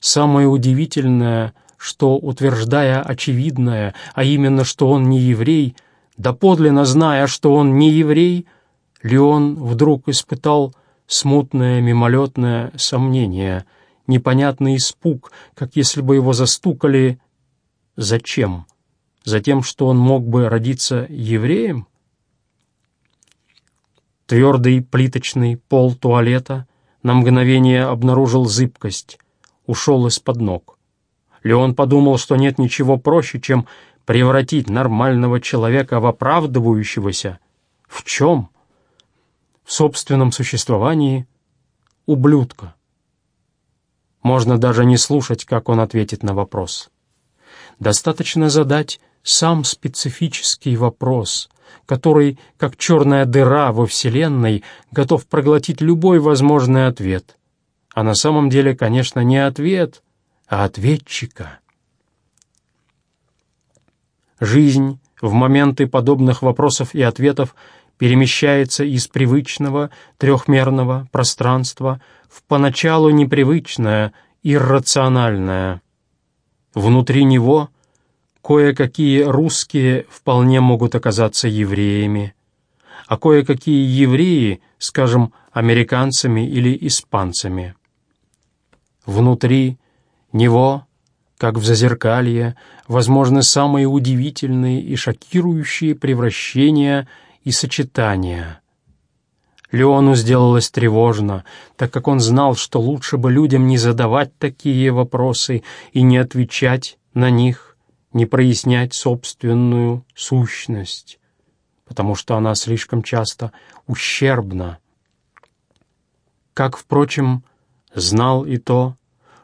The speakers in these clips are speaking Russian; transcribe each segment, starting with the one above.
Самое удивительное, что, утверждая очевидное, а именно, что он не еврей, доподлинно зная, что он не еврей, Леон вдруг испытал смутное мимолетное сомнение, непонятный испуг, как если бы его застукали. Зачем? Затем, что он мог бы родиться евреем? Твердый плиточный пол туалета на мгновение обнаружил зыбкость, ушел из-под ног. Леон подумал, что нет ничего проще, чем превратить нормального человека в оправдывающегося. В чем? В собственном существовании ублюдка. Можно даже не слушать, как он ответит на вопрос. Достаточно задать сам специфический вопрос, который, как черная дыра во Вселенной, готов проглотить любой возможный ответ. А на самом деле, конечно, не ответ, а ответчика. Жизнь в моменты подобных вопросов и ответов перемещается из привычного трехмерного пространства в поначалу непривычное, иррациональное. Внутри него — Кое-какие русские вполне могут оказаться евреями, а кое-какие евреи, скажем, американцами или испанцами. Внутри него, как в зазеркалье, возможны самые удивительные и шокирующие превращения и сочетания. Леону сделалось тревожно, так как он знал, что лучше бы людям не задавать такие вопросы и не отвечать на них, не прояснять собственную сущность, потому что она слишком часто ущербна. Как, впрочем, знал и то,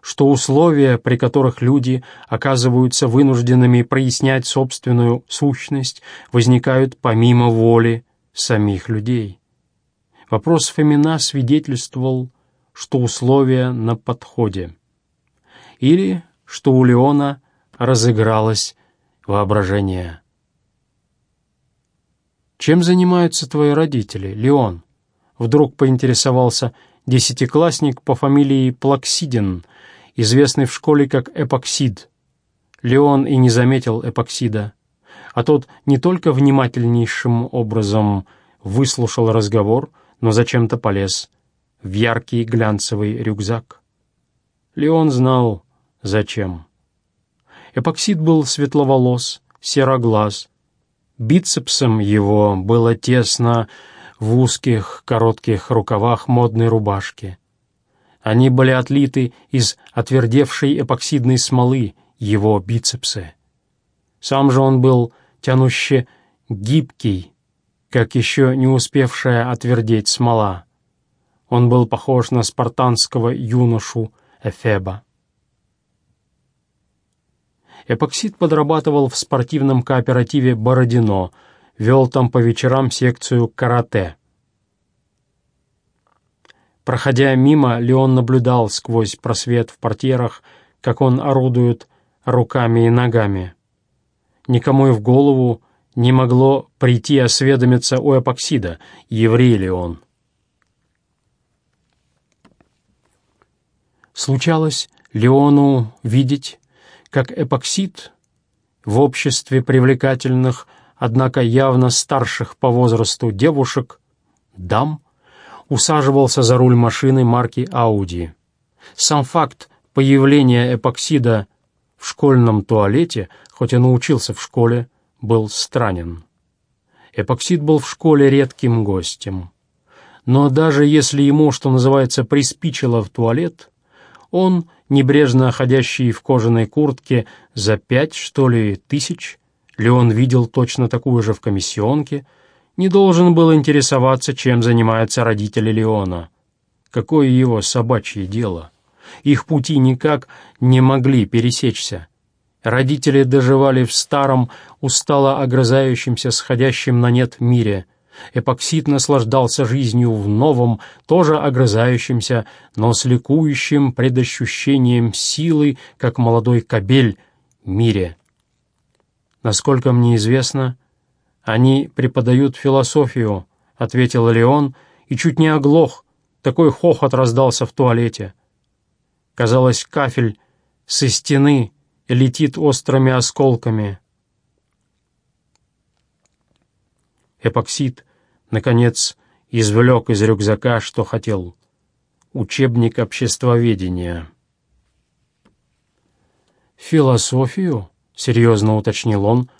что условия, при которых люди оказываются вынужденными прояснять собственную сущность, возникают помимо воли самих людей. Вопрос Фомина свидетельствовал, что условия на подходе. Или что у Леона разыгралось воображение. «Чем занимаются твои родители, Леон?» Вдруг поинтересовался десятиклассник по фамилии Плаксидин, известный в школе как Эпоксид. Леон и не заметил Эпоксида, а тот не только внимательнейшим образом выслушал разговор, но зачем-то полез в яркий глянцевый рюкзак. Леон знал, зачем. Эпоксид был светловолос, сероглаз. Бицепсом его было тесно в узких коротких рукавах модной рубашки. Они были отлиты из отвердевшей эпоксидной смолы его бицепсы. Сам же он был тянуще гибкий, как еще не успевшая отвердеть смола. Он был похож на спартанского юношу Эфеба. Эпоксид подрабатывал в спортивном кооперативе «Бородино», вел там по вечерам секцию карате. Проходя мимо, Леон наблюдал сквозь просвет в портьерах, как он орудует руками и ногами. Никому и в голову не могло прийти осведомиться у эпоксида, еврей ли он. Случалось Леону видеть, как эпоксид в обществе привлекательных, однако явно старших по возрасту девушек, дам, усаживался за руль машины марки «Ауди». Сам факт появления эпоксида в школьном туалете, хоть и научился в школе, был странен. Эпоксид был в школе редким гостем. Но даже если ему, что называется, приспичило в туалет, он, небрежно ходящий в кожаной куртке за пять, что ли, тысяч, Леон видел точно такую же в комиссионке, не должен был интересоваться, чем занимаются родители Леона. Какое его собачье дело? Их пути никак не могли пересечься. Родители доживали в старом, устало огрызающемся, сходящем на нет мире — Эпоксид наслаждался жизнью в новом, тоже огрызающемся, но с ликующим предощущением силы, как молодой кобель, мире. «Насколько мне известно, они преподают философию», — ответил Леон, и чуть не оглох, такой хохот раздался в туалете. Казалось, кафель со стены летит острыми осколками. Эпоксид, наконец, извлек из рюкзака, что хотел. Учебник обществоведения. «Философию?» — серьезно уточнил он,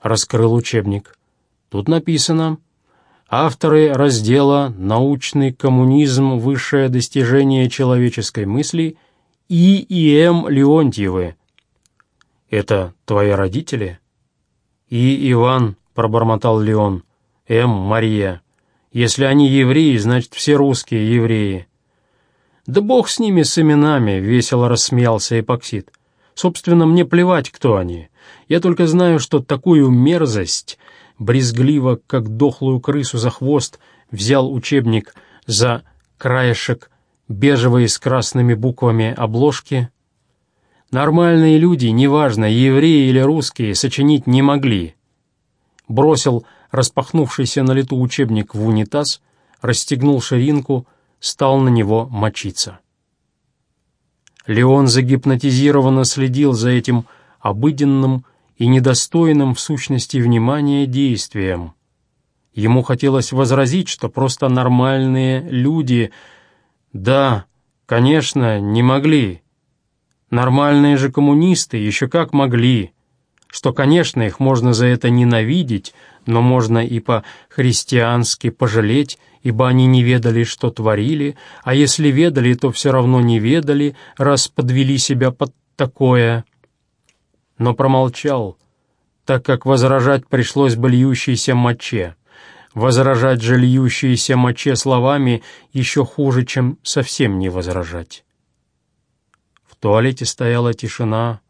раскрыл учебник. «Тут написано...» Авторы раздела «Научный коммунизм. Высшее достижение человеческой мысли» И. и. Леонтьевы. «Это твои родители?» «И. Иван», — пробормотал Леон. «М. Мария. Если они евреи, значит, все русские евреи». «Да бог с ними, с именами», — весело рассмеялся Эпоксид. «Собственно, мне плевать, кто они. Я только знаю, что такую мерзость брезгливо, как дохлую крысу за хвост, взял учебник за краешек бежевой с красными буквами обложки. Нормальные люди, неважно, евреи или русские, сочинить не могли. Бросил распахнувшийся на лету учебник в унитаз, расстегнул ширинку, стал на него мочиться. Леон загипнотизированно следил за этим обыденным, и недостойным в сущности внимания действием. Ему хотелось возразить, что просто нормальные люди, да, конечно, не могли. Нормальные же коммунисты еще как могли, что, конечно, их можно за это ненавидеть, но можно и по-христиански пожалеть, ибо они не ведали, что творили, а если ведали, то все равно не ведали, раз подвели себя под такое но промолчал, так как возражать пришлось бы моче. Возражать же льющейся моче словами еще хуже, чем совсем не возражать. В туалете стояла тишина,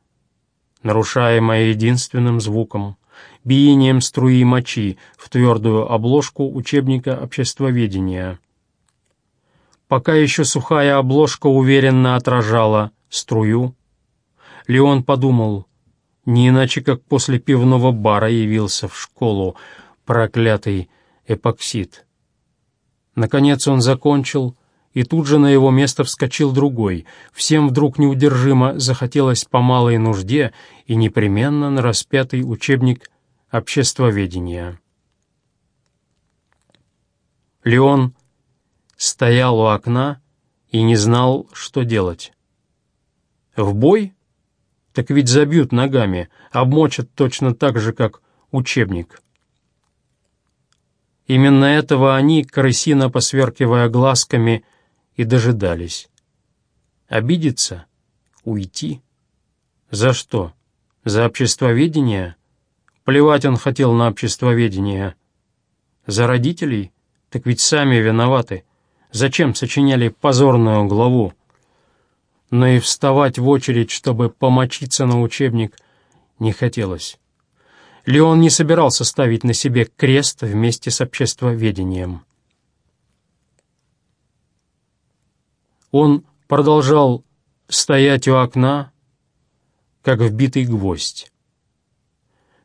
нарушаемая единственным звуком — биением струи мочи в твердую обложку учебника обществоведения. Пока еще сухая обложка уверенно отражала струю, Леон подумал — не иначе как после пивного бара явился в школу проклятый эпоксид. Наконец он закончил, и тут же на его место вскочил другой. Всем вдруг неудержимо захотелось по малой нужде и непременно на распятый учебник обществоведения. Леон стоял у окна и не знал, что делать. В бой так ведь забьют ногами, обмочат точно так же, как учебник. Именно этого они, крысино посверкивая глазками, и дожидались. Обидеться? Уйти? За что? За обществоведение? Плевать он хотел на обществоведение. За родителей? Так ведь сами виноваты. Зачем сочиняли позорную главу? Но и вставать в очередь, чтобы помочиться на учебник, не хотелось. Леон не собирался ставить на себе крест вместе с обществоведением. Он продолжал стоять у окна, как вбитый гвоздь.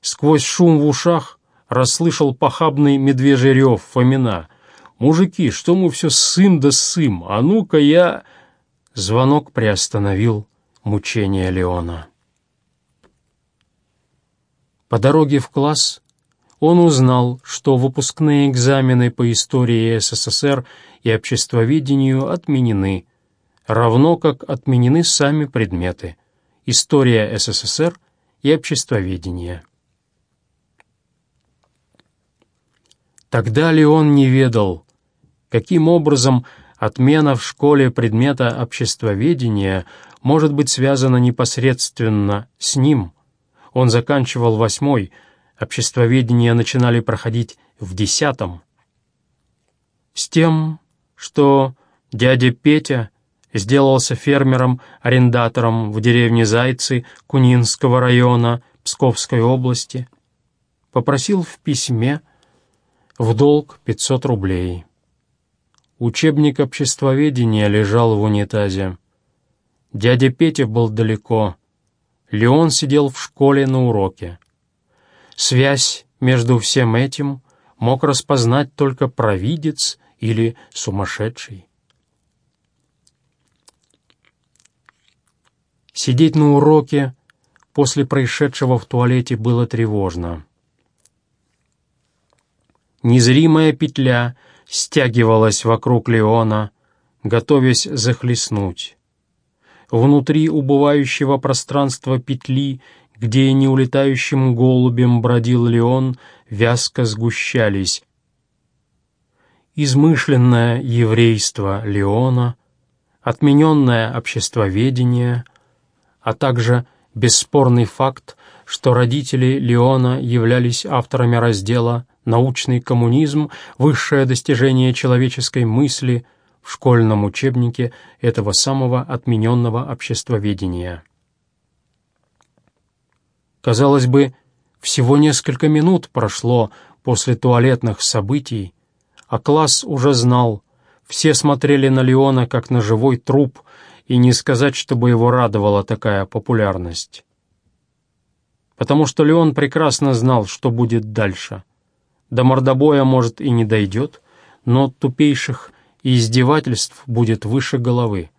Сквозь шум в ушах расслышал похабный медвежий рев Фомина. «Мужики, что мы все сым да сым? А ну-ка я...» Звонок приостановил мучение Леона. По дороге в класс он узнал, что выпускные экзамены по истории СССР и обществоведению отменены, равно как отменены сами предметы «История СССР» и «Обществоведение». Тогда Леон не ведал, каким образом Отмена в школе предмета обществоведения может быть связана непосредственно с ним. Он заканчивал восьмой, обществоведение начинали проходить в десятом. С тем, что дядя Петя сделался фермером-арендатором в деревне Зайцы Кунинского района Псковской области, попросил в письме в долг 500 рублей. Учебник обществоведения лежал в унитазе. Дядя Петя был далеко. Леон сидел в школе на уроке. Связь между всем этим мог распознать только провидец или сумасшедший. Сидеть на уроке после происшедшего в туалете было тревожно. Незримая петля стягивалась вокруг Леона, готовясь захлестнуть. Внутри убывающего пространства петли, где неулетающим голубем бродил Леон, вязко сгущались. Измышленное еврейство Леона, отмененное обществоведение, а также бесспорный факт, что родители Леона являлись авторами раздела «Научный коммунизм. Высшее достижение человеческой мысли» в школьном учебнике этого самого отмененного обществоведения. Казалось бы, всего несколько минут прошло после туалетных событий, а класс уже знал, все смотрели на Леона как на живой труп, и не сказать, чтобы его радовала такая популярность. Потому что Леон прекрасно знал, что будет дальше. До мордобоя, может, и не дойдет, но тупейших издевательств будет выше головы.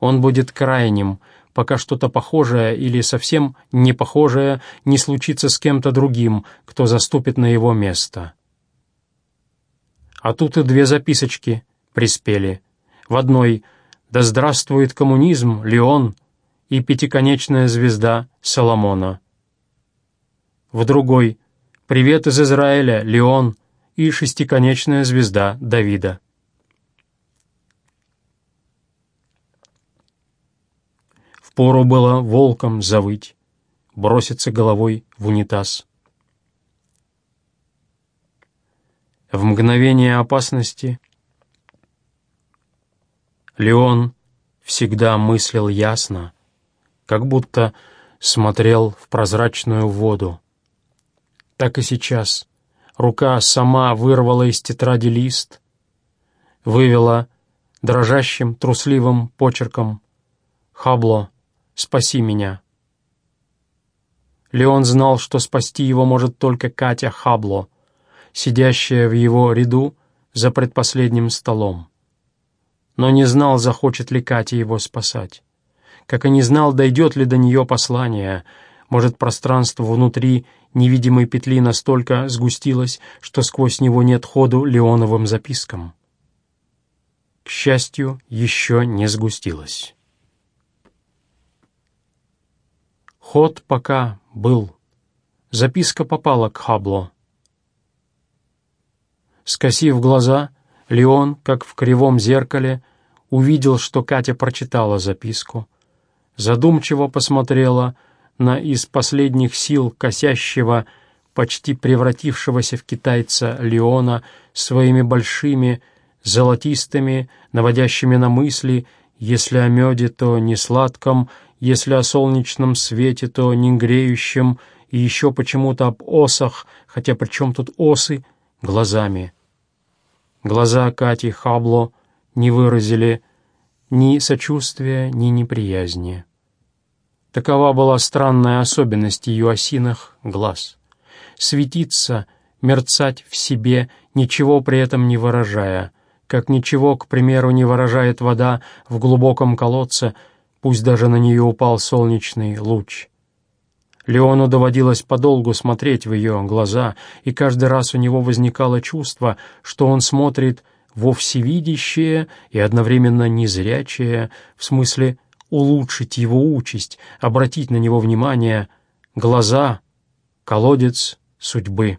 Он будет крайним, пока что-то похожее или совсем не похожее не случится с кем-то другим, кто заступит на его место. А тут и две записочки приспели. В одной «Да здравствует коммунизм, Леон» и «Пятиконечная звезда Соломона». В другой «Привет из Израиля, Леон» и «Шестиконечная звезда Давида». Впору было волком завыть, броситься головой в унитаз. В мгновение опасности Леон всегда мыслил ясно, как будто смотрел в прозрачную воду. Так и сейчас рука сама вырвала из тетради лист, вывела дрожащим, трусливым почерком «Хабло, спаси меня». Леон знал, что спасти его может только Катя Хабло, сидящая в его ряду за предпоследним столом но не знал, захочет ли Катя его спасать. Как и не знал, дойдет ли до нее послание. Может, пространство внутри невидимой петли настолько сгустилось, что сквозь него нет ходу Леоновым запискам. К счастью, еще не сгустилось. Ход пока был. Записка попала к Хабло. Скосив глаза, Леон, как в кривом зеркале, увидел, что Катя прочитала записку. Задумчиво посмотрела на из последних сил косящего, почти превратившегося в китайца Леона своими большими, золотистыми, наводящими на мысли, если о меде, то не сладком, если о солнечном свете, то не греющем, и еще почему-то об осах, хотя при чем тут осы, глазами. Глаза Кати Хабло не выразили ни сочувствия, ни неприязни. Такова была странная особенность ее осиных глаз. Светиться, мерцать в себе, ничего при этом не выражая, как ничего, к примеру, не выражает вода в глубоком колодце, пусть даже на нее упал солнечный луч. Леону доводилось подолгу смотреть в ее глаза, и каждый раз у него возникало чувство, что он смотрит во всевидящее и одновременно незрячее, в смысле улучшить его участь, обратить на него внимание, глаза — колодец судьбы.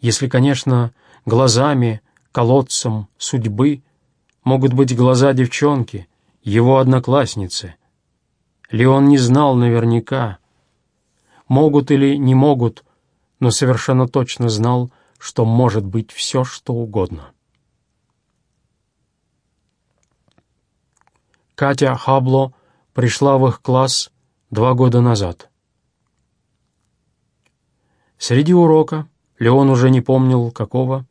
Если, конечно, глазами, колодцем судьбы могут быть глаза девчонки, его одноклассницы — Леон не знал наверняка, могут или не могут, но совершенно точно знал, что может быть все, что угодно. Катя Хабло пришла в их класс два года назад. Среди урока, Леон уже не помнил какого,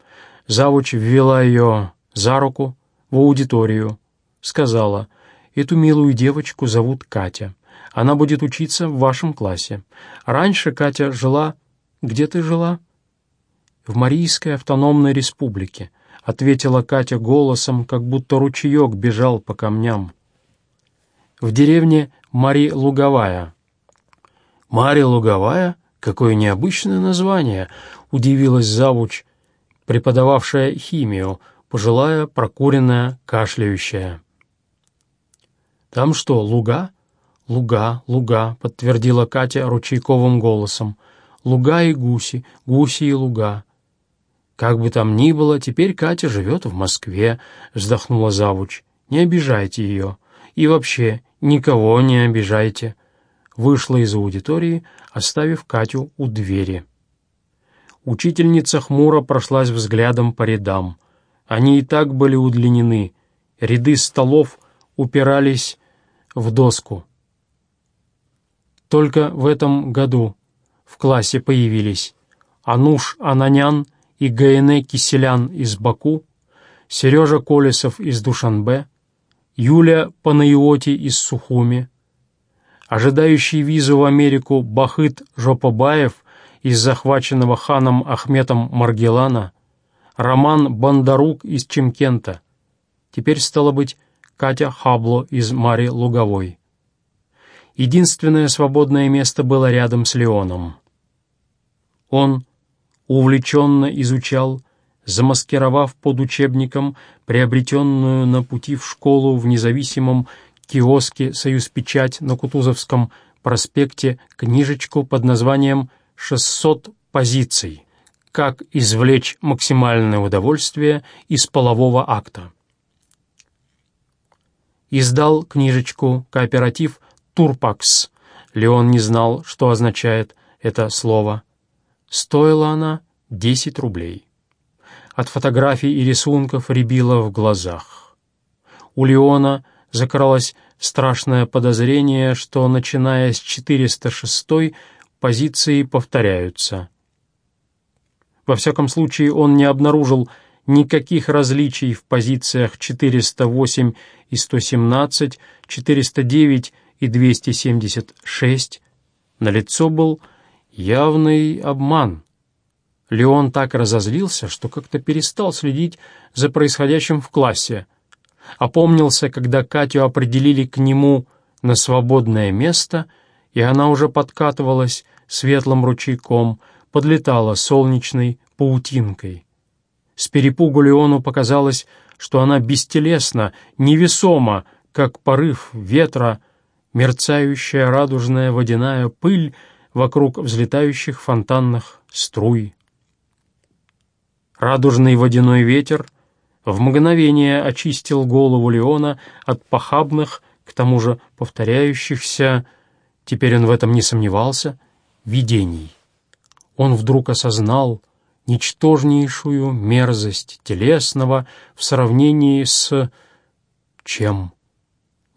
завуч ввела ее за руку в аудиторию, сказала — Эту милую девочку зовут Катя. Она будет учиться в вашем классе. Раньше Катя жила... Где ты жила?» «В Марийской автономной республике», — ответила Катя голосом, как будто ручеек бежал по камням. В деревне Мари Луговая. Мари Луговая? Какое необычное название, удивилась завуч, преподававшая химию, пожилая, прокуренная, кашляющая. «Там что, луга?» «Луга, луга», — подтвердила Катя ручейковым голосом. «Луга и гуси, гуси и луга». «Как бы там ни было, теперь Катя живет в Москве», — вздохнула завуч. «Не обижайте ее. И вообще, никого не обижайте». Вышла из аудитории, оставив Катю у двери. Учительница хмуро прошлась взглядом по рядам. Они и так были удлинены. Ряды столов упирались в доску. Только в этом году в классе появились Ануш Ананян и Гаене Киселян из Баку, Сережа Колесов из Душанбе, Юля Панаиоти из Сухуми, ожидающий визу в Америку Бахыт Жопобаев из захваченного ханом Ахметом Маргелана, Роман Бандарук из Чемкента, теперь, стало быть, Катя Хабло из Мари Луговой. Единственное свободное место было рядом с Леоном. Он увлеченно изучал, замаскировав под учебником приобретенную на пути в школу в независимом киоске «Союз Печать» на Кутузовском проспекте книжечку под названием «600 позиций. Как извлечь максимальное удовольствие из полового акта». Издал книжечку кооператив «Турпакс». Леон не знал, что означает это слово. Стоила она 10 рублей. От фотографий и рисунков рябило в глазах. У Леона закралось страшное подозрение, что, начиная с 406 позиции повторяются. Во всяком случае, он не обнаружил никаких различий в позициях 408 и 117, 409 и 276. На лицо был явный обман. Леон так разозлился, что как-то перестал следить за происходящим в классе. Опомнился, когда Катю определили к нему на свободное место, и она уже подкатывалась светлым ручейком, подлетала солнечной паутинкой. С перепугу Леону показалось, что она бестелесна, невесома, как порыв ветра, мерцающая радужная водяная пыль вокруг взлетающих фонтанных струй. Радужный водяной ветер в мгновение очистил голову Леона от похабных, к тому же повторяющихся, теперь он в этом не сомневался, видений. Он вдруг осознал ничтожнейшую мерзость телесного в сравнении с... чем?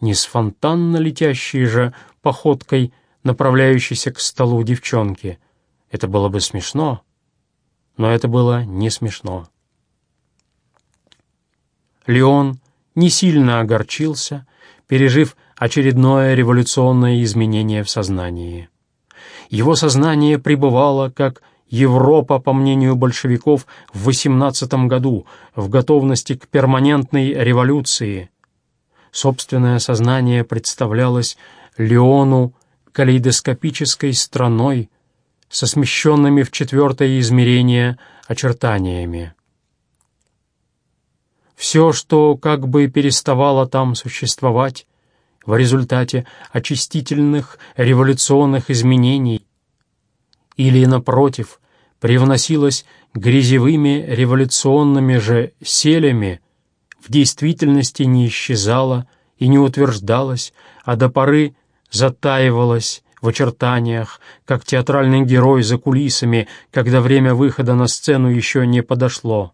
Не с фонтанно летящей же походкой, направляющейся к столу девчонки. Это было бы смешно, но это было не смешно. Леон не сильно огорчился, пережив очередное революционное изменение в сознании. Его сознание пребывало, как Европа, по мнению большевиков, в 18 году в готовности к перманентной революции. Собственное сознание представлялось Леону калейдоскопической страной со смещенными в четвертое измерение очертаниями. Все, что как бы переставало там существовать в результате очистительных революционных изменений, или, напротив, привносилось грязевыми революционными же селями, в действительности не исчезало и не утверждалось, а до поры затаивалось в очертаниях, как театральный герой за кулисами, когда время выхода на сцену еще не подошло.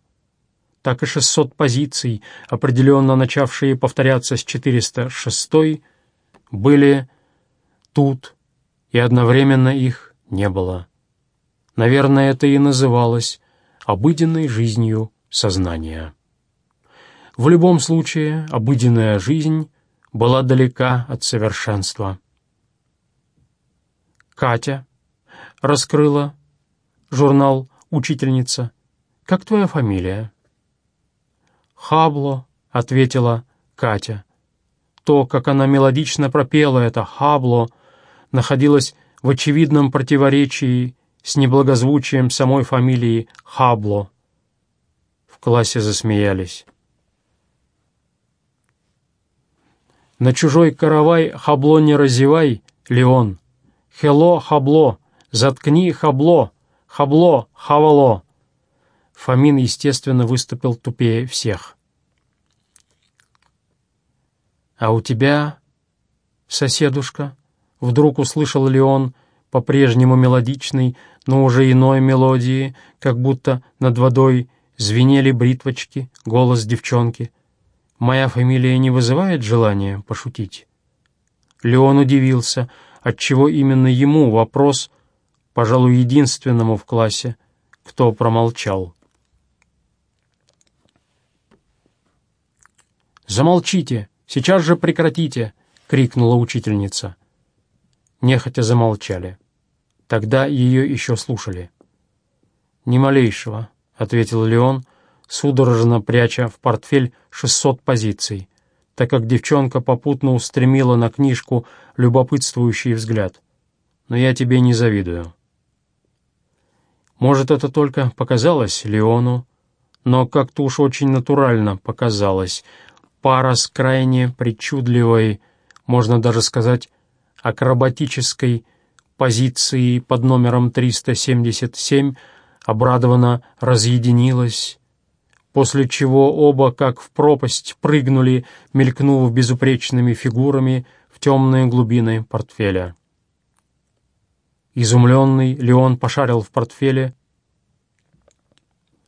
Так и 600 позиций, определенно начавшие повторяться с 406 были тут, и одновременно их не было. Наверное, это и называлось обыденной жизнью сознания. В любом случае, обыденная жизнь была далека от совершенства. Катя раскрыла журнал «Учительница». «Как твоя фамилия?» «Хабло», — ответила Катя. то, как она мелодично пропела это «хабло», находилось в очевидном противоречии с неблагозвучием самой фамилии Хабло. В классе засмеялись. На чужой каравай хабло не разевай, Леон. Хело, хабло, заткни хабло, хабло, хавало. Фомин, естественно, выступил тупее всех. «А у тебя, соседушка?» — вдруг услышал Леон по-прежнему мелодичный, но уже иной мелодии, как будто над водой звенели бритвочки, голос девчонки. «Моя фамилия не вызывает желания пошутить?» Леон удивился, отчего именно ему вопрос, пожалуй, единственному в классе, кто промолчал. «Замолчите! Сейчас же прекратите!» — крикнула учительница. Нехотя замолчали. Тогда ее еще слушали. «Ни малейшего», — ответил Леон, судорожно пряча в портфель шестьсот позиций, так как девчонка попутно устремила на книжку любопытствующий взгляд. «Но я тебе не завидую». Может, это только показалось Леону, но как-то уж очень натурально показалось. Пара с крайне причудливой, можно даже сказать, акробатической позиции под номером 377 обрадованно разъединилась, после чего оба, как в пропасть, прыгнули, мелькнув безупречными фигурами в темные глубины портфеля. Изумленный, Леон пошарил в портфеле,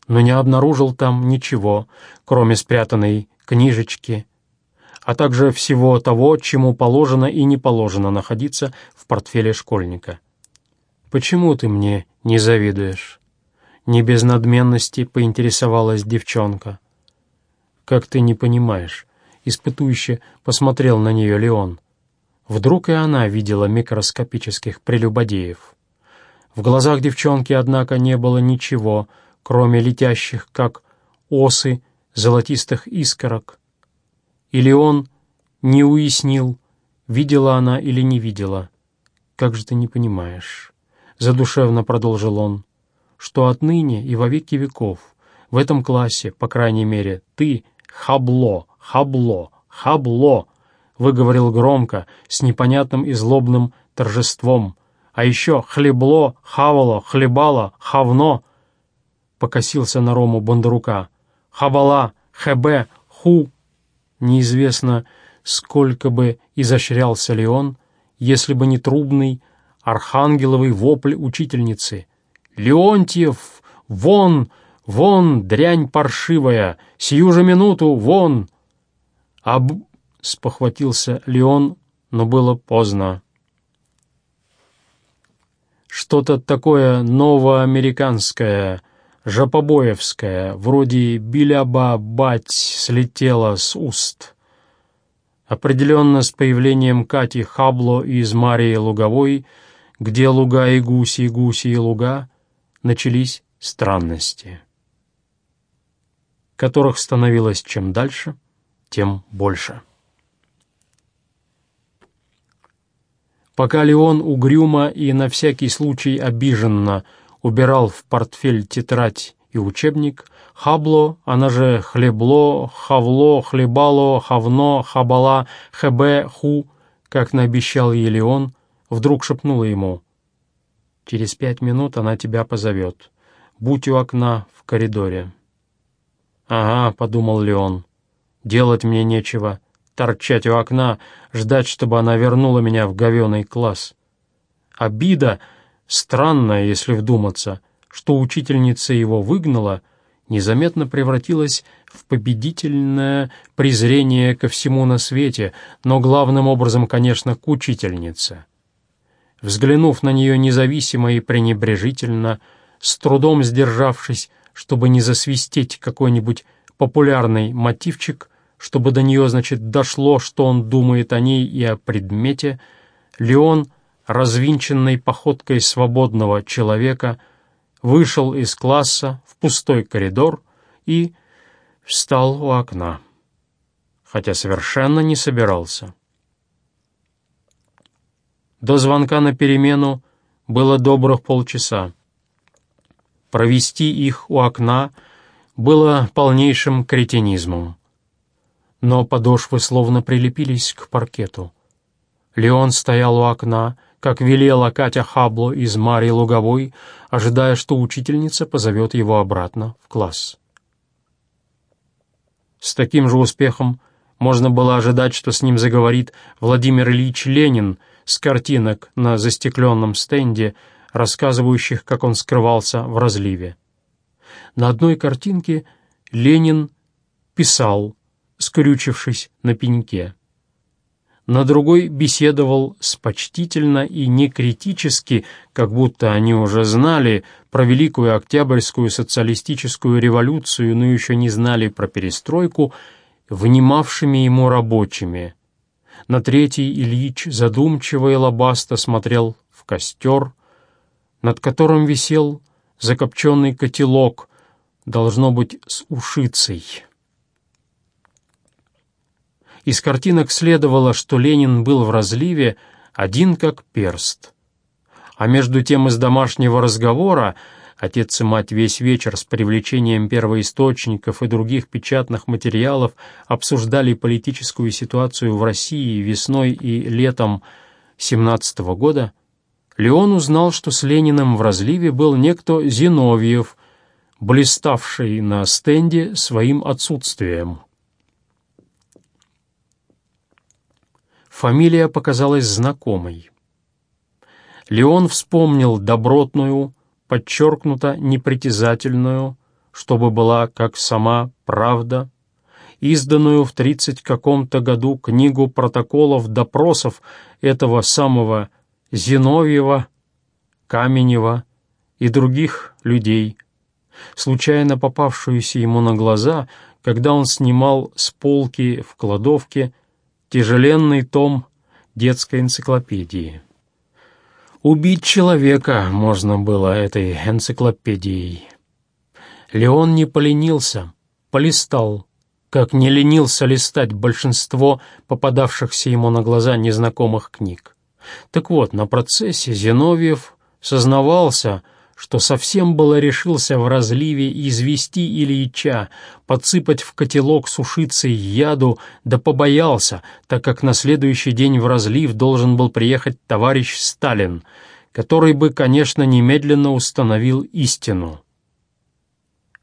но не обнаружил там ничего, кроме спрятанной книжечки, а также всего того, чему положено и не положено находиться в портфеле школьника. «Почему ты мне не завидуешь?» Не без надменности поинтересовалась девчонка. «Как ты не понимаешь?» Испытующе посмотрел на нее Леон. Вдруг и она видела микроскопических прелюбодеев. В глазах девчонки, однако, не было ничего, кроме летящих, как осы, золотистых искорок, или он не уяснил, видела она или не видела. «Как же ты не понимаешь?» — задушевно продолжил он, «что отныне и во веки веков в этом классе, по крайней мере, ты хабло, хабло, хабло!» — выговорил громко, с непонятным и злобным торжеством. «А еще хлебло, хавало, хлебало, хавно!» Покосился на Рому Бондарука. «Хабала, хб, ху, Неизвестно, сколько бы изощрялся ли он, если бы не трубный архангеловый вопль учительницы. «Леонтьев! Вон! Вон, дрянь паршивая! Сию же минуту! Вон!» «Аб...» — спохватился Леон, но было поздно. Что-то такое новоамериканское, Жапобоевская, вроде «биляба-бать» слетела с уст. Определенно с появлением Кати Хабло из Марии Луговой, где луга и гуси, и гуси и луга, начались странности, которых становилось чем дальше, тем больше. Пока Леон угрюмо и на всякий случай обиженно убирал в портфель тетрадь и учебник, Хабло, она же Хлебло, Хавло, Хлебало, Хавно, Хабала, Хб, Ху, как наобещал ей он, вдруг шепнула ему. «Через пять минут она тебя позовет. Будь у окна в коридоре». «Ага», — подумал Леон, — «делать мне нечего, торчать у окна, ждать, чтобы она вернула меня в говеный класс». Обида — Странно, если вдуматься, что учительница его выгнала, незаметно превратилась в победительное презрение ко всему на свете, но главным образом, конечно, к учительнице. Взглянув на нее независимо и пренебрежительно, с трудом сдержавшись, чтобы не засвистеть какой-нибудь популярный мотивчик, чтобы до нее, значит, дошло, что он думает о ней и о предмете, Леон — развинченной походкой свободного человека, вышел из класса в пустой коридор и встал у окна. хотя совершенно не собирался. До звонка на перемену было добрых полчаса. Провести их у окна было полнейшим кретинизмом. Но подошвы словно прилепились к паркету. Леон стоял у окна, как велела Катя Хабло из Марии Луговой, ожидая, что учительница позовет его обратно в класс. С таким же успехом можно было ожидать, что с ним заговорит Владимир Ильич Ленин с картинок на застекленном стенде, рассказывающих, как он скрывался в разливе. На одной картинке Ленин писал, скрючившись на пеньке на другой беседовал с почтительно и некритически, как будто они уже знали про Великую Октябрьскую социалистическую революцию, но еще не знали про перестройку, внимавшими ему рабочими. На третий Ильич задумчиво и лобасто смотрел в костер, над которым висел закопченный котелок, должно быть, с ушицей. Из картинок следовало, что Ленин был в разливе один как перст. А между тем из домашнего разговора отец и мать весь вечер с привлечением первоисточников и других печатных материалов обсуждали политическую ситуацию в России весной и летом 17 -го года, Леон узнал, что с Лениным в разливе был некто Зиновьев, блиставший на стенде своим отсутствием. Фамилия показалась знакомой. Леон вспомнил добротную, подчеркнуто непритязательную, чтобы была как сама правда, изданную в тридцать каком-то году книгу протоколов допросов этого самого Зиновьева, Каменева и других людей, случайно попавшуюся ему на глаза, когда он снимал с полки в кладовке тяжеленный том детской энциклопедии. Убить человека можно было этой энциклопедией. Леон не поленился, полистал, как не ленился листать большинство попадавшихся ему на глаза незнакомых книг. Так вот, на процессе Зиновьев сознавался, что совсем было решился в разливе извести Ильича, подсыпать в котелок сушицей яду, да побоялся, так как на следующий день в разлив должен был приехать товарищ Сталин, который бы, конечно, немедленно установил истину.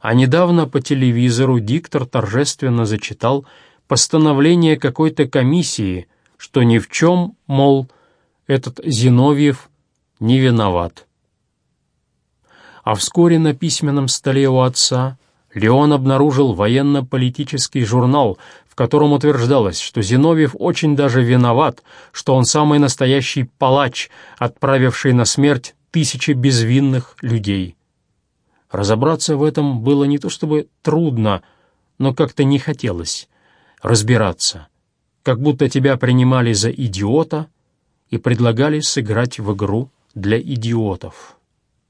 А недавно по телевизору диктор торжественно зачитал постановление какой-то комиссии, что ни в чем, мол, этот Зиновьев не виноват а вскоре на письменном столе у отца Леон обнаружил военно-политический журнал, в котором утверждалось, что Зиновьев очень даже виноват, что он самый настоящий палач, отправивший на смерть тысячи безвинных людей. Разобраться в этом было не то чтобы трудно, но как-то не хотелось разбираться, как будто тебя принимали за идиота и предлагали сыграть в игру для идиотов.